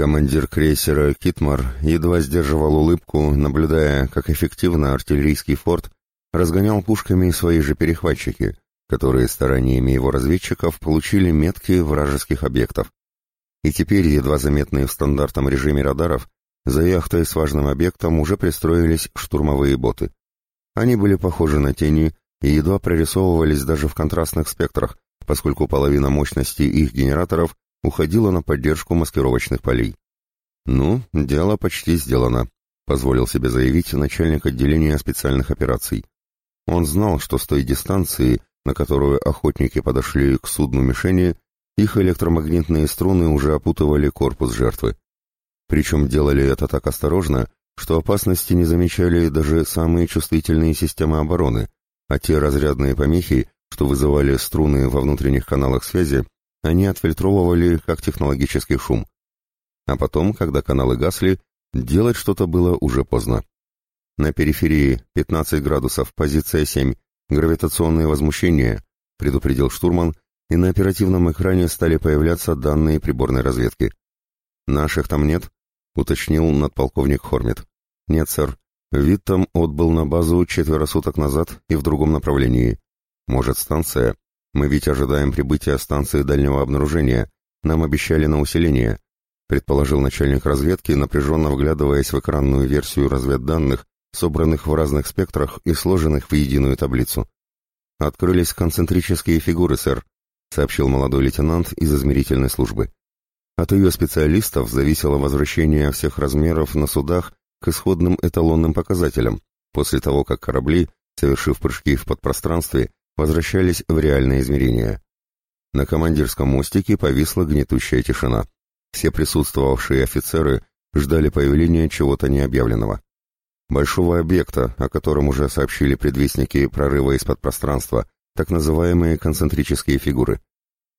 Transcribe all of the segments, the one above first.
Командир крейсера «Китмар» едва сдерживал улыбку, наблюдая, как эффективно артиллерийский форт разгонял пушками свои же перехватчики, которые стараниями его разведчиков получили метки вражеских объектов. И теперь, едва заметные в стандартном режиме радаров, за яхтой с важным объектом уже пристроились штурмовые боты. Они были похожи на тени и едва прорисовывались даже в контрастных спектрах, поскольку половина мощности их генераторов уходила на поддержку маскировочных полей. «Ну, дело почти сделано», — позволил себе заявить начальник отделения специальных операций. Он знал, что с той дистанции, на которую охотники подошли к судну мишени, их электромагнитные струны уже опутывали корпус жертвы. Причем делали это так осторожно, что опасности не замечали даже самые чувствительные системы обороны, а те разрядные помехи, что вызывали струны во внутренних каналах связи, они отфильтровывали как технологический шум. А потом, когда каналы гасли, делать что-то было уже поздно. На периферии 15 градусов, позиция 7, гравитационные возмущения, предупредил штурман, и на оперативном экране стали появляться данные приборной разведки. «Наших там нет?» — уточнил надполковник Хормит. «Нет, сэр. Вид там отбыл на базу четверо суток назад и в другом направлении. Может, станция? Мы ведь ожидаем прибытия станции дальнего обнаружения. Нам обещали на усиление», — предположил начальник разведки, напряженно вглядываясь в экранную версию разведданных, собранных в разных спектрах и сложенных в единую таблицу. «Открылись концентрические фигуры, сэр», — сообщил молодой лейтенант из измерительной службы. От ее специалистов зависело возвращение всех размеров на судах к исходным эталонным показателям, после того, как корабли, совершив прыжки в подпространстве, возвращались в реальное измерение. На командирском мостике повисла гнетущая тишина. Все присутствовавшие офицеры ждали появления чего-то необъявленного. Большого объекта, о котором уже сообщили предвестники прорыва из-под пространства, так называемые концентрические фигуры.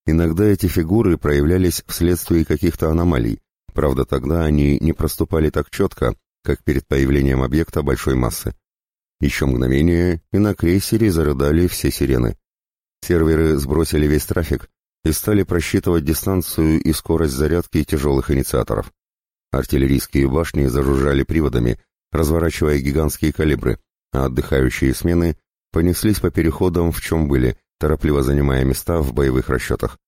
Иногда эти фигуры проявлялись вследствие каких-то аномалий, правда тогда они не проступали так четко, как перед появлением объекта большой массы. Еще мгновение, и на крейсере зарыдали все сирены. Серверы сбросили весь трафик и стали просчитывать дистанцию и скорость зарядки тяжелых инициаторов. Артиллерийские башни зажужжали приводами, разворачивая гигантские калибры, а отдыхающие смены понеслись по переходам, в чем были, торопливо занимая места в боевых расчетах.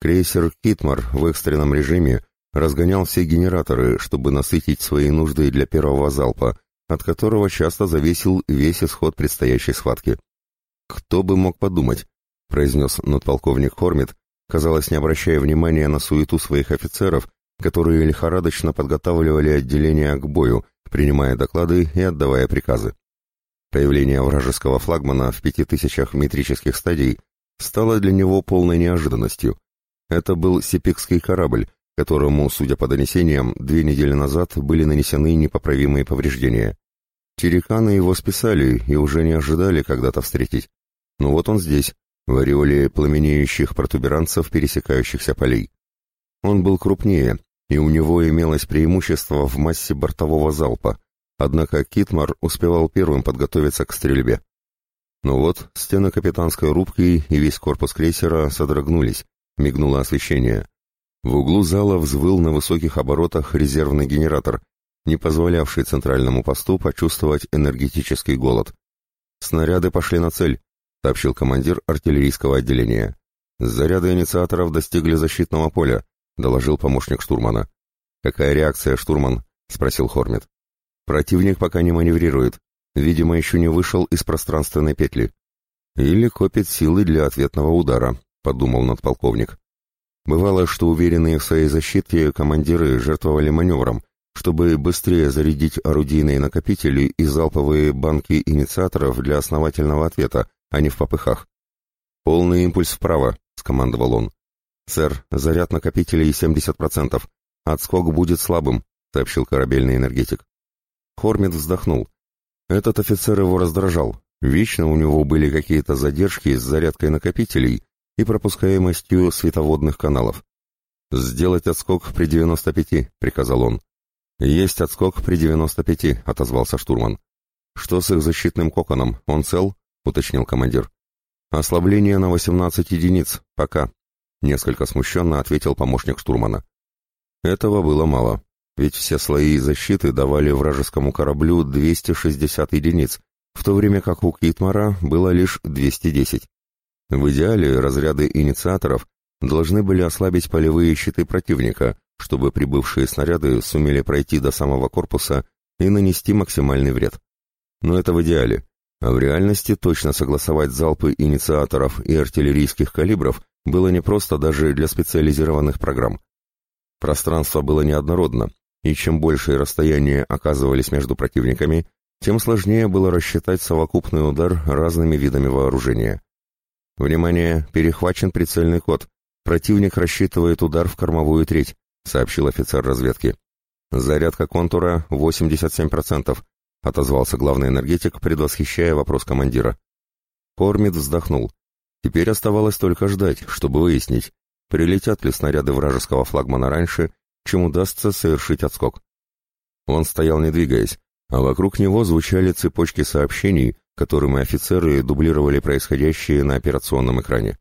Крейсер «Китмар» в экстренном режиме разгонял все генераторы, чтобы насытить свои нужды для первого залпа, от которого часто зависел весь исход предстоящей схватки. «Кто бы мог подумать», — произнес надполковник Хормит, казалось, не обращая внимания на суету своих офицеров, которые лихорадочно подготавливали отделение к бою, принимая доклады и отдавая приказы. Появление вражеского флагмана в пяти тысячах метрических стадий стало для него полной неожиданностью. Это был сипикский корабль, которому, судя по донесениям, две недели назад были нанесены непоправимые повреждения. Тереканы его списали и уже не ожидали когда-то встретить. Но вот он здесь, в ореоле пламенеющих протуберанцев пересекающихся полей. Он был крупнее, и у него имелось преимущество в массе бортового залпа, Однако Китмар успевал первым подготовиться к стрельбе. Но вот стены капитанской рубки и весь корпус крейсера содрогнулись, мигнуло освещение. В углу зала взвыл на высоких оборотах резервный генератор, не позволявший центральному посту почувствовать энергетический голод. «Снаряды пошли на цель», — сообщил командир артиллерийского отделения. «Заряды инициаторов достигли защитного поля», — доложил помощник штурмана. «Какая реакция, штурман?» — спросил Хормит. Противник пока не маневрирует, видимо, еще не вышел из пространственной петли. Или копит силы для ответного удара, подумал надполковник. Бывало, что уверенные в своей защите командиры жертвовали маневром, чтобы быстрее зарядить орудийные накопители и залповые банки инициаторов для основательного ответа, а не в попыхах. «Полный импульс вправо», — скомандовал он. «Сэр, заряд накопителей 70%. Отскок будет слабым», — сообщил корабельный энергетик. Хормит вздохнул. Этот офицер его раздражал. Вечно у него были какие-то задержки с зарядкой накопителей и пропускаемостью световодных каналов. «Сделать отскок при 95», — приказал он. «Есть отскок при 95», — отозвался штурман. «Что с их защитным коконом? Он цел?» — уточнил командир. «Ослабление на 18 единиц. Пока», — несколько смущенно ответил помощник штурмана. Этого было мало, ведь все слои защиты давали вражескому кораблю 260 единиц, в то время как у Китмара было лишь 210. В идеале разряды инициаторов должны были ослабить полевые щиты противника, чтобы прибывшие снаряды сумели пройти до самого корпуса и нанести максимальный вред. Но это в идеале, а в реальности точно согласовать залпы инициаторов и артиллерийских калибров было непросто даже для специализированных программ. Пространство было неоднородно, и чем большие расстояния оказывались между противниками, тем сложнее было рассчитать совокупный удар разными видами вооружения. «Внимание! Перехвачен прицельный код. Противник рассчитывает удар в кормовую треть», — сообщил офицер разведки. «Зарядка контура 87%, — отозвался главный энергетик, предвосхищая вопрос командира. Кормит вздохнул. Теперь оставалось только ждать, чтобы выяснить, прилетят ли снаряды вражеского флагмана раньше, чем удастся совершить отскок. Он стоял не двигаясь, а вокруг него звучали цепочки сообщений, которыми офицеры дублировали происходящее на операционном экране.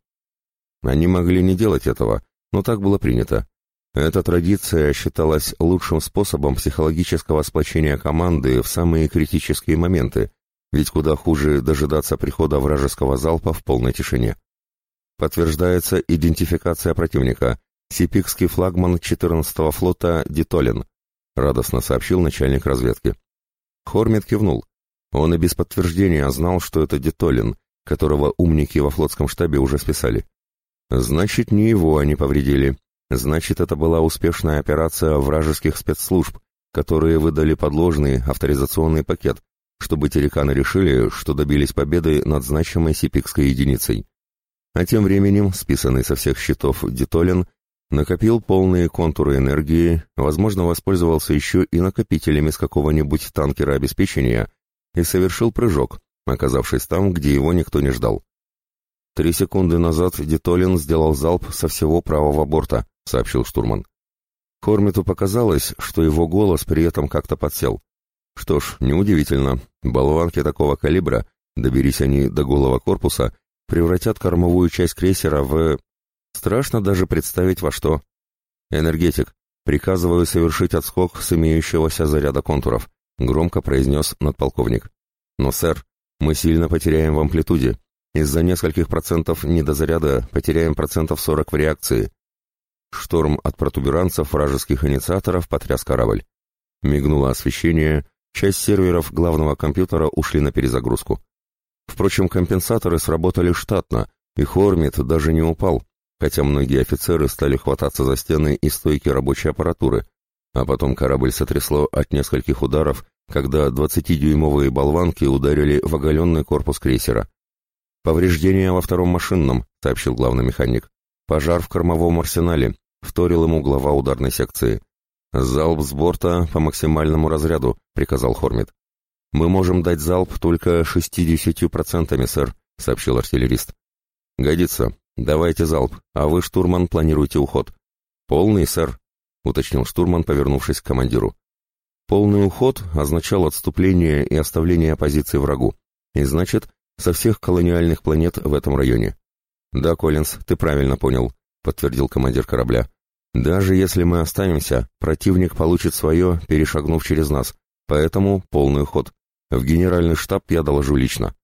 Они могли не делать этого, но так было принято. Эта традиция считалась лучшим способом психологического сплочения команды в самые критические моменты, ведь куда хуже дожидаться прихода вражеского залпа в полной тишине. Подтверждается идентификация противника. Сипикский флагман 14-го флота Дитолин, радостно сообщил начальник разведки. Хормит кивнул. Он и без подтверждения знал, что это Дитолин, которого умники во флотском штабе уже списали. Значит, не его они повредили, Значит, это была успешная операция вражеских спецслужб, которые выдали подложный авторизационный пакет, чтобы тереканы решили, что добились победы над значимой сипикской единицей. А тем временем, списанный со всех счетов Детолин, накопил полные контуры энергии, возможно, воспользовался еще и накопителями с какого-нибудь танкера обеспечения и совершил прыжок, оказавшись там, где его никто не ждал. Три секунды назад Детолин сделал залп со всего правого борта, — сообщил штурман. Хормиту показалось, что его голос при этом как-то подсел. Что ж, неудивительно, болванки такого калибра, доберись они до голого корпуса, превратят кормовую часть крейсера в... Страшно даже представить во что. «Энергетик, приказываю совершить отскок с имеющегося заряда контуров», — громко произнес надполковник. «Но, сэр, мы сильно потеряем в амплитуде. Из-за нескольких процентов недозаряда потеряем процентов сорок в реакции. Шторм от протуберанцев вражеских инициаторов потряс корабль. Мигнуло освещение, часть серверов главного компьютера ушли на перезагрузку. Впрочем, компенсаторы сработали штатно, и Хормит даже не упал, хотя многие офицеры стали хвататься за стены и стойки рабочей аппаратуры, а потом корабль сотрясло от нескольких ударов, когда 20-дюймовые болванки ударили в оголенный корпус крейсера. «Повреждения во втором машинном», — сообщил главный механик. «Пожар в кормовом арсенале вторил ему глава ударной секции. «Залп с борта по максимальному разряду», — приказал Хормит. «Мы можем дать залп только шестидесятью процентами, сэр», — сообщил артиллерист. «Годится. Давайте залп, а вы, штурман, планируете уход». «Полный, сэр», — уточнил штурман, повернувшись к командиру. Полный уход означал отступление и оставление позиции врагу, и значит, со всех колониальных планет в этом районе. «Да, Коллинз, ты правильно понял. — подтвердил командир корабля. «Даже если мы останемся, противник получит свое, перешагнув через нас, поэтому полный ход. В генеральный штаб я доложу лично».